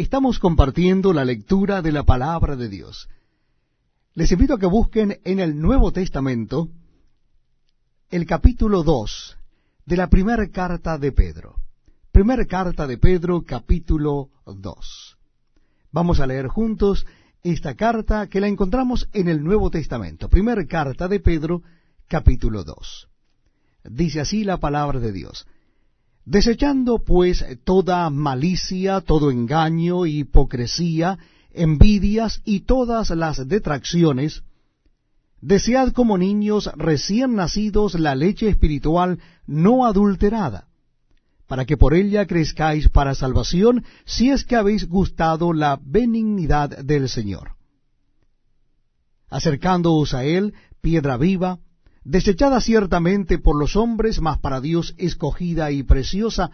Estamos compartiendo la lectura de la palabra de Dios. Les invito a que busquen en el Nuevo Testamento el capítulo 2 de la primera carta de Pedro. Primera carta de Pedro, capítulo 2. Vamos a leer juntos esta carta que la encontramos en el Nuevo Testamento. Primera carta de Pedro, capítulo 2. Dice así la palabra de Dios. Desechando pues toda malicia, todo engaño, hipocresía, envidias y todas las detracciones, desead como niños recién nacidos la leche espiritual no adulterada, para que por ella crezcáis para salvación, si es que habéis gustado la benignidad del Señor. Acercándoos a él, piedra viva, desechada ciertamente por los hombres, mas para Dios escogida y preciosa,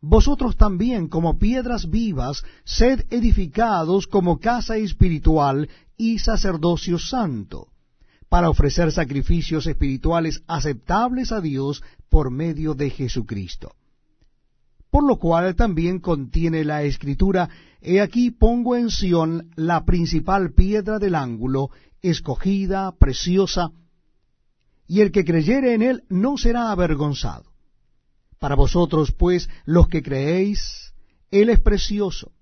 vosotros también, como piedras vivas, sed edificados como casa espiritual y sacerdocio santo, para ofrecer sacrificios espirituales aceptables a Dios por medio de Jesucristo. Por lo cual también contiene la Escritura, He aquí pongo en Sión la principal piedra del ángulo, escogida, preciosa, y el que creyere en él no será avergonzado. Para vosotros, pues, los que creéis, él es precioso.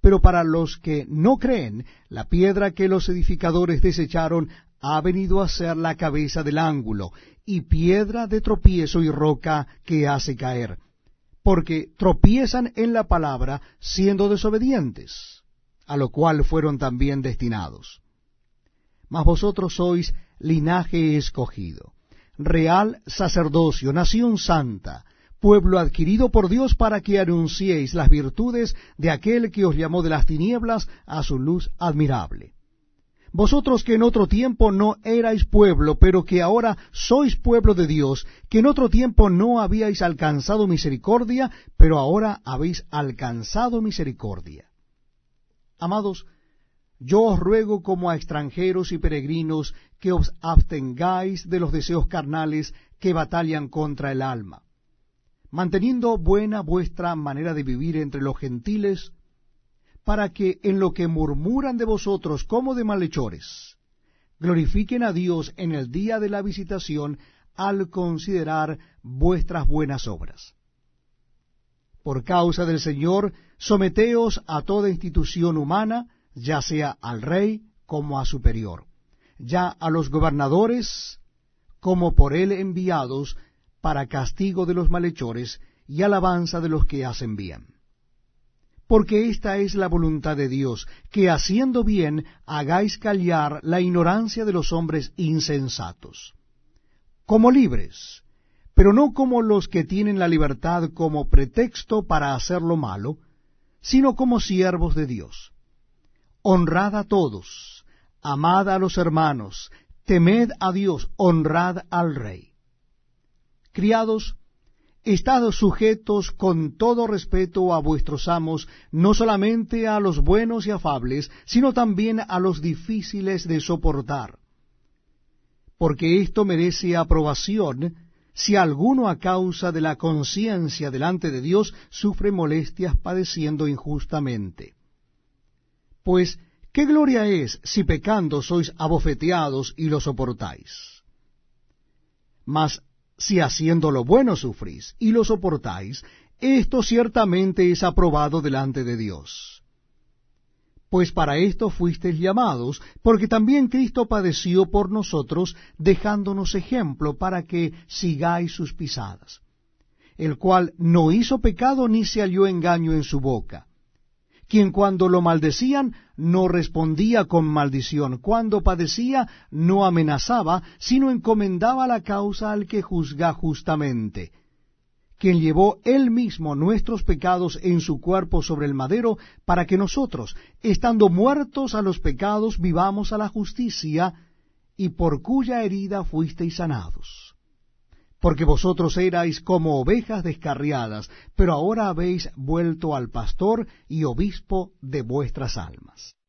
Pero para los que no creen, la piedra que los edificadores desecharon ha venido a ser la cabeza del ángulo, y piedra de tropiezo y roca que hace caer, porque tropiezan en la palabra siendo desobedientes, a lo cual fueron también destinados. Mas vosotros sois linaje escogido, real sacerdocio, nación santa, pueblo adquirido por Dios para que anunciéis las virtudes de aquel que os llamó de las tinieblas a su luz admirable. Vosotros que en otro tiempo no erais pueblo, pero que ahora sois pueblo de Dios, que en otro tiempo no habíais alcanzado misericordia, pero ahora habéis alcanzado misericordia. Amados, yo os ruego como a extranjeros y peregrinos que os abstengáis de los deseos carnales que batallan contra el alma, manteniendo buena vuestra manera de vivir entre los gentiles, para que en lo que murmuran de vosotros como de malhechores, glorifiquen a Dios en el día de la visitación al considerar vuestras buenas obras. Por causa del Señor, someteos a toda institución humana, ya sea al rey como a superior, ya a los gobernadores como por él enviados para castigo de los malhechores y alabanza de los que hacen bien. Porque esta es la voluntad de Dios, que haciendo bien hagáis callar la ignorancia de los hombres insensatos, como libres, pero no como los que tienen la libertad como pretexto para hacer lo malo, sino como siervos de Dios honrad a todos, amad a los hermanos, temed a Dios, honrad al rey. Criados, estad sujetos con todo respeto a vuestros amos, no solamente a los buenos y afables, sino también a los difíciles de soportar. Porque esto merece aprobación si alguno a causa de la conciencia delante de Dios sufre molestias padeciendo injustamente pues, ¿qué gloria es si pecando sois abofeteados y lo soportáis? Mas si haciendo lo bueno sufrís y lo soportáis, esto ciertamente es aprobado delante de Dios. Pues para esto fuisteis llamados, porque también Cristo padeció por nosotros, dejándonos ejemplo para que sigáis sus pisadas, el cual no hizo pecado ni se halló engaño en su boca quien cuando lo maldecían no respondía con maldición, cuando padecía no amenazaba, sino encomendaba la causa al que juzga justamente, quien llevó él mismo nuestros pecados en su cuerpo sobre el madero, para que nosotros, estando muertos a los pecados, vivamos a la justicia, y por cuya herida fuisteis sanados porque vosotros erais como ovejas descarriadas, pero ahora habéis vuelto al pastor y obispo de vuestras almas.